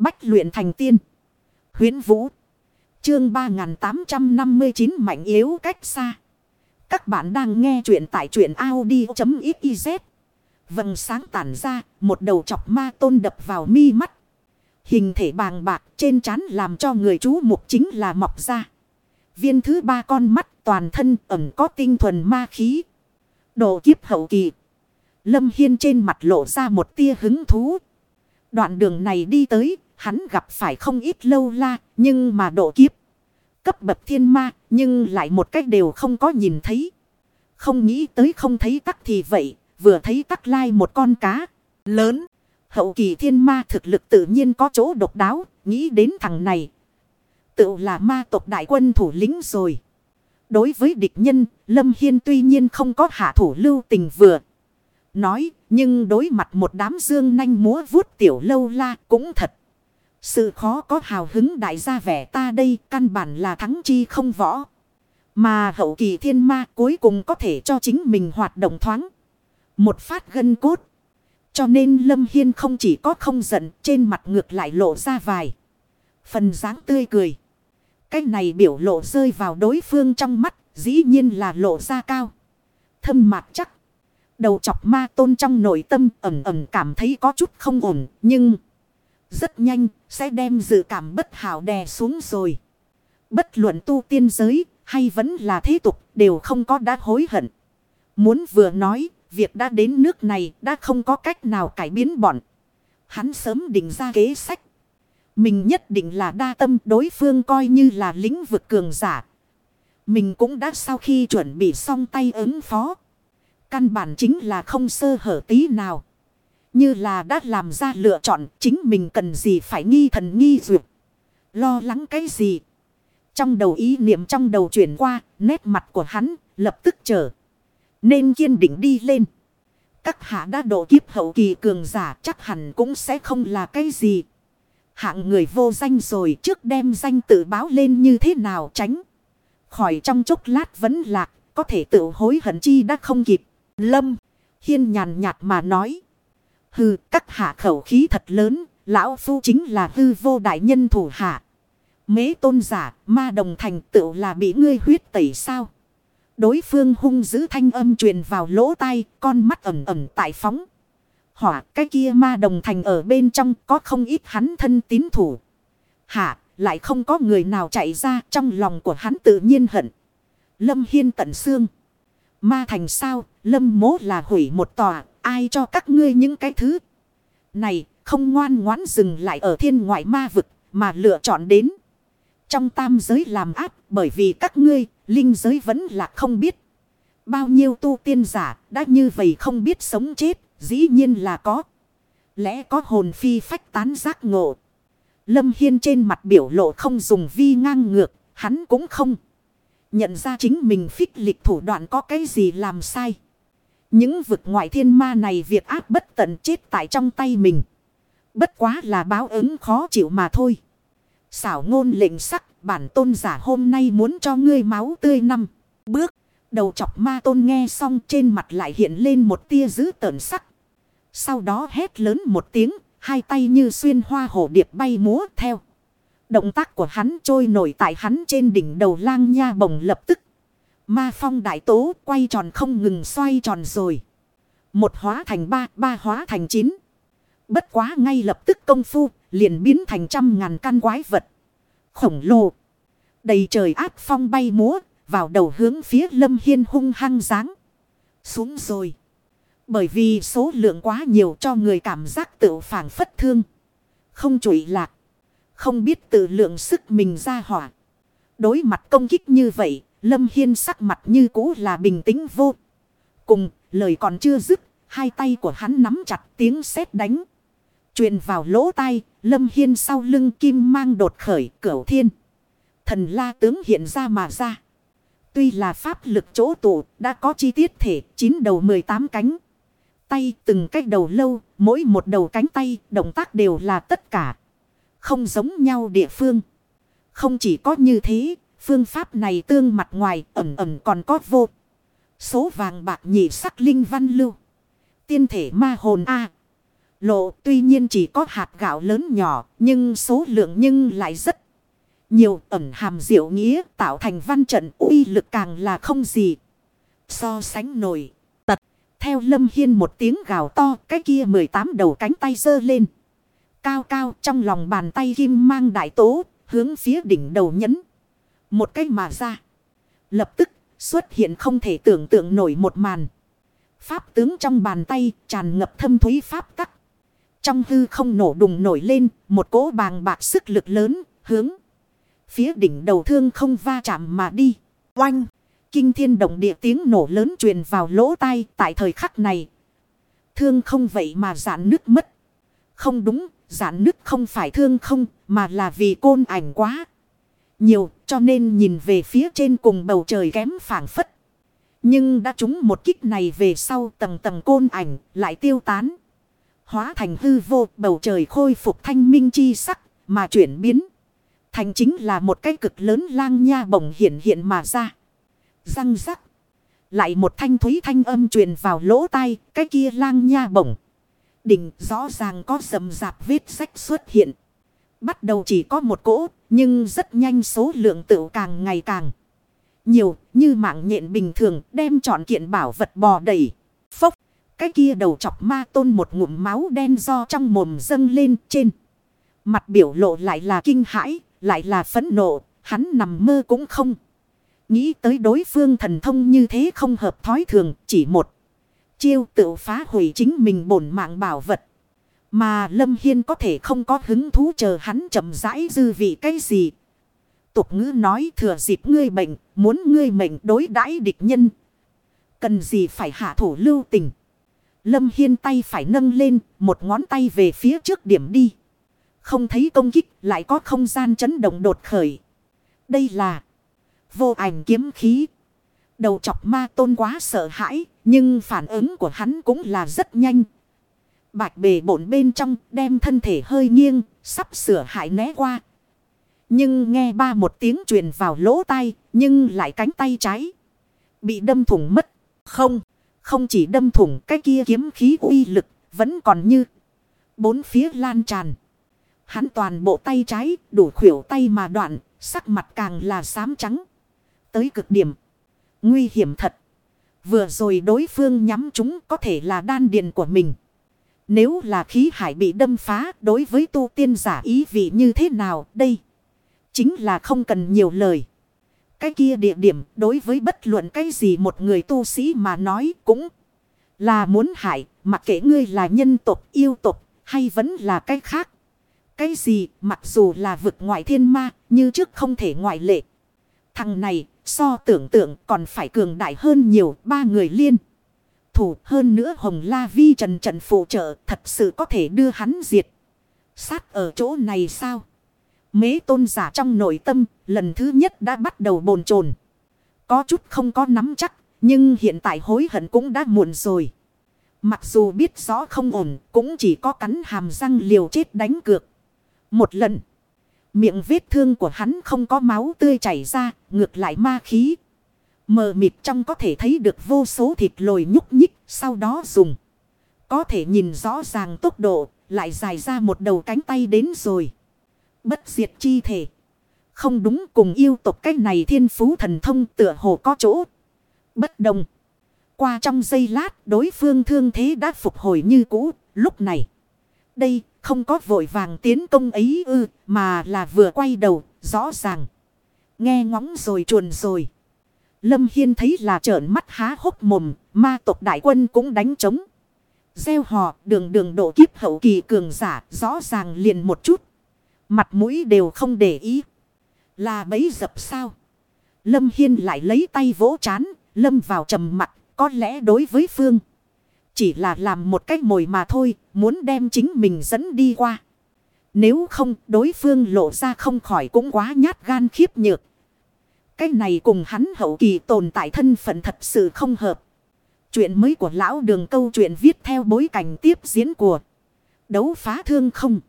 Bách luyện thành tiên. Huyến Vũ. Chương 3859 mạnh yếu cách xa. Các bạn đang nghe truyện tại truyện Audi.xyz. Vầng sáng tản ra, một đầu chọc ma tôn đập vào mi mắt. Hình thể bàng bạc trên trán làm cho người chú mục chính là mọc ra. Viên thứ ba con mắt toàn thân ẩm có tinh thuần ma khí. Độ kiếp hậu kỳ. Lâm Hiên trên mặt lộ ra một tia hứng thú. Đoạn đường này đi tới, hắn gặp phải không ít lâu la, nhưng mà độ kiếp. Cấp bậc thiên ma, nhưng lại một cách đều không có nhìn thấy. Không nghĩ tới không thấy tắc thì vậy, vừa thấy tắc lai một con cá lớn. Hậu kỳ thiên ma thực lực tự nhiên có chỗ độc đáo, nghĩ đến thằng này. Tự là ma tộc đại quân thủ lĩnh rồi. Đối với địch nhân, Lâm Hiên tuy nhiên không có hạ thủ lưu tình vừa. Nói, nhưng đối mặt một đám dương nanh múa vuốt tiểu lâu la cũng thật. Sự khó có hào hứng đại gia vẻ ta đây căn bản là thắng chi không võ. Mà hậu kỳ thiên ma cuối cùng có thể cho chính mình hoạt động thoáng. Một phát gân cốt. Cho nên Lâm Hiên không chỉ có không giận, trên mặt ngược lại lộ ra vài. Phần dáng tươi cười. Cái này biểu lộ rơi vào đối phương trong mắt, dĩ nhiên là lộ ra cao. Thâm mặt chắc. Đầu chọc ma tôn trong nội tâm ẩm ẩm cảm thấy có chút không ổn, nhưng... Rất nhanh, sẽ đem dự cảm bất hảo đè xuống rồi. Bất luận tu tiên giới, hay vẫn là thế tục, đều không có đã hối hận. Muốn vừa nói, việc đã đến nước này đã không có cách nào cải biến bọn. Hắn sớm định ra kế sách. Mình nhất định là đa tâm đối phương coi như là lĩnh vực cường giả. Mình cũng đã sau khi chuẩn bị xong tay ứng phó. Căn bản chính là không sơ hở tí nào. Như là đã làm ra lựa chọn chính mình cần gì phải nghi thần nghi duyệt. Lo lắng cái gì. Trong đầu ý niệm trong đầu chuyển qua, nét mặt của hắn lập tức trở. Nên kiên định đi lên. Các hạ đã độ kiếp hậu kỳ cường giả chắc hẳn cũng sẽ không là cái gì. Hạng người vô danh rồi trước đem danh tự báo lên như thế nào tránh. Khỏi trong chốc lát vẫn lạc, có thể tự hối hận chi đã không kịp. Lâm, hiên nhàn nhạt mà nói. Hừ, các hạ khẩu khí thật lớn, lão phu chính là hư vô đại nhân thủ hạ. Mế tôn giả, ma đồng thành tựu là bị ngươi huyết tẩy sao. Đối phương hung giữ thanh âm truyền vào lỗ tai, con mắt ẩm ẩm tại phóng. Hỏa cái kia ma đồng thành ở bên trong có không ít hắn thân tín thủ. Hạ, lại không có người nào chạy ra trong lòng của hắn tự nhiên hận. Lâm Hiên tận xương. Ma thành sao, lâm mố là hủy một tòa, ai cho các ngươi những cái thứ. Này, không ngoan ngoãn dừng lại ở thiên ngoại ma vực, mà lựa chọn đến. Trong tam giới làm áp, bởi vì các ngươi, linh giới vẫn là không biết. Bao nhiêu tu tiên giả, đã như vậy không biết sống chết, dĩ nhiên là có. Lẽ có hồn phi phách tán giác ngộ. Lâm Hiên trên mặt biểu lộ không dùng vi ngang ngược, hắn cũng không. Nhận ra chính mình phích lịch thủ đoạn có cái gì làm sai. Những vực ngoại thiên ma này việc áp bất tận chết tại trong tay mình. Bất quá là báo ứng khó chịu mà thôi. Xảo ngôn lệnh sắc bản tôn giả hôm nay muốn cho ngươi máu tươi năm. Bước đầu chọc ma tôn nghe xong trên mặt lại hiện lên một tia dữ tợn sắc. Sau đó hét lớn một tiếng, hai tay như xuyên hoa hổ điệp bay múa theo. Động tác của hắn trôi nổi tại hắn trên đỉnh đầu lang nha bồng lập tức. Ma phong đại tố quay tròn không ngừng xoay tròn rồi. Một hóa thành ba, ba hóa thành chín. Bất quá ngay lập tức công phu, liền biến thành trăm ngàn căn quái vật. Khổng lồ. Đầy trời áp phong bay múa, vào đầu hướng phía lâm hiên hung hăng dáng. Xuống rồi. Bởi vì số lượng quá nhiều cho người cảm giác tự phản phất thương. Không trụi lạc. Không biết tự lượng sức mình ra hỏa. Đối mặt công kích như vậy, Lâm Hiên sắc mặt như cũ là bình tĩnh vô. Cùng, lời còn chưa dứt, hai tay của hắn nắm chặt tiếng sét đánh. truyền vào lỗ tai, Lâm Hiên sau lưng kim mang đột khởi cửu thiên. Thần la tướng hiện ra mà ra. Tuy là pháp lực chỗ tụ, đã có chi tiết thể, chín đầu 18 cánh. Tay từng cách đầu lâu, mỗi một đầu cánh tay, động tác đều là tất cả. Không giống nhau địa phương. Không chỉ có như thế, phương pháp này tương mặt ngoài, ẩm ẩm còn có vô. Số vàng bạc nhị sắc linh văn lưu. Tiên thể ma hồn A. lộ, tuy nhiên chỉ có hạt gạo lớn nhỏ, nhưng số lượng nhưng lại rất nhiều ẩn hàm diệu nghĩa tạo thành văn trận, uy lực càng là không gì. So sánh nổi. Tật. Theo Lâm Hiên một tiếng gào to, cái kia 18 đầu cánh tay dơ lên. Cao cao trong lòng bàn tay kim mang đại tố, hướng phía đỉnh đầu nhấn. Một cách mà ra. Lập tức xuất hiện không thể tưởng tượng nổi một màn. Pháp tướng trong bàn tay tràn ngập thâm thúy pháp tắc. Trong hư không nổ đùng nổi lên một cỗ bàng bạc sức lực lớn hướng. Phía đỉnh đầu thương không va chạm mà đi. Oanh! Kinh thiên động địa tiếng nổ lớn truyền vào lỗ tai tại thời khắc này. Thương không vậy mà giãn nước mất. Không đúng, giãn nước không phải thương không, mà là vì côn ảnh quá. Nhiều, cho nên nhìn về phía trên cùng bầu trời kém phản phất. Nhưng đã trúng một kích này về sau tầng tầng côn ảnh, lại tiêu tán. Hóa thành hư vô, bầu trời khôi phục thanh minh chi sắc, mà chuyển biến. Thành chính là một cái cực lớn lang nha bổng hiện hiện mà ra. Răng rắc. Lại một thanh thúy thanh âm truyền vào lỗ tai, cái kia lang nha bổng. Đỉnh rõ ràng có rầm rạp vết sách xuất hiện. Bắt đầu chỉ có một cỗ, nhưng rất nhanh số lượng tự càng ngày càng nhiều, như mạng nhện bình thường đem trọn kiện bảo vật bò đầy. Phốc, cái kia đầu chọc ma tôn một ngụm máu đen do trong mồm dâng lên trên. Mặt biểu lộ lại là kinh hãi, lại là phẫn nộ, hắn nằm mơ cũng không. Nghĩ tới đối phương thần thông như thế không hợp thói thường, chỉ một. Chiêu tự phá hủy chính mình bổn mạng bảo vật. Mà Lâm Hiên có thể không có hứng thú chờ hắn chậm rãi dư vị cái gì. Tục ngữ nói thừa dịp ngươi bệnh, muốn ngươi mệnh đối đãi địch nhân. Cần gì phải hạ thủ lưu tình. Lâm Hiên tay phải nâng lên, một ngón tay về phía trước điểm đi. Không thấy công kích lại có không gian chấn động đột khởi. Đây là vô ảnh kiếm khí. Đầu chọc ma tôn quá sợ hãi. Nhưng phản ứng của hắn cũng là rất nhanh. Bạch bề bổn bên trong đem thân thể hơi nghiêng. Sắp sửa hại né qua. Nhưng nghe ba một tiếng truyền vào lỗ tai. Nhưng lại cánh tay trái. Bị đâm thủng mất. Không. Không chỉ đâm thủng cái kia kiếm khí uy lực. Vẫn còn như. Bốn phía lan tràn. Hắn toàn bộ tay trái, đủ khuỷu tay mà đoạn, sắc mặt càng là xám trắng. Tới cực điểm. Nguy hiểm thật. Vừa rồi đối phương nhắm chúng có thể là đan điền của mình. Nếu là khí hải bị đâm phá, đối với tu tiên giả ý vị như thế nào, đây? Chính là không cần nhiều lời. Cái kia địa điểm, đối với bất luận cái gì một người tu sĩ mà nói cũng là muốn hại. Mặc kệ ngươi là nhân tộc, yêu tộc, hay vẫn là cái khác. Cái gì, mặc dù là vực ngoại thiên ma, như trước không thể ngoại lệ. Thằng này, so tưởng tượng còn phải cường đại hơn nhiều, ba người liên. Thủ, hơn nữa Hồng La Vi trần trần phụ trợ, thật sự có thể đưa hắn diệt. Sát ở chỗ này sao? Mế tôn giả trong nội tâm, lần thứ nhất đã bắt đầu bồn chồn Có chút không có nắm chắc, nhưng hiện tại hối hận cũng đã muộn rồi. Mặc dù biết rõ không ổn, cũng chỉ có cắn hàm răng liều chết đánh cược. Một lần. Miệng vết thương của hắn không có máu tươi chảy ra. Ngược lại ma khí. Mờ mịt trong có thể thấy được vô số thịt lồi nhúc nhích. Sau đó dùng. Có thể nhìn rõ ràng tốc độ. Lại dài ra một đầu cánh tay đến rồi. Bất diệt chi thể. Không đúng cùng yêu tộc cách này thiên phú thần thông tựa hồ có chỗ. Bất đồng. Qua trong giây lát đối phương thương thế đã phục hồi như cũ. Lúc này. Đây không có vội vàng tiến công ấy ư, mà là vừa quay đầu, rõ ràng. Nghe ngóng rồi chuồn rồi. Lâm Hiên thấy là trợn mắt há hốc mồm, ma tộc đại quân cũng đánh trống. Gieo hò, đường đường độ kiếp hậu kỳ cường giả, rõ ràng liền một chút. Mặt mũi đều không để ý. Là bấy dập sao? Lâm Hiên lại lấy tay vỗ chán, lâm vào trầm mặt, có lẽ đối với Phương. Chỉ là làm một cách mồi mà thôi, muốn đem chính mình dẫn đi qua. Nếu không, đối phương lộ ra không khỏi cũng quá nhát gan khiếp nhược. Cái này cùng hắn hậu kỳ tồn tại thân phận thật sự không hợp. Chuyện mới của lão đường câu chuyện viết theo bối cảnh tiếp diễn của đấu phá thương không.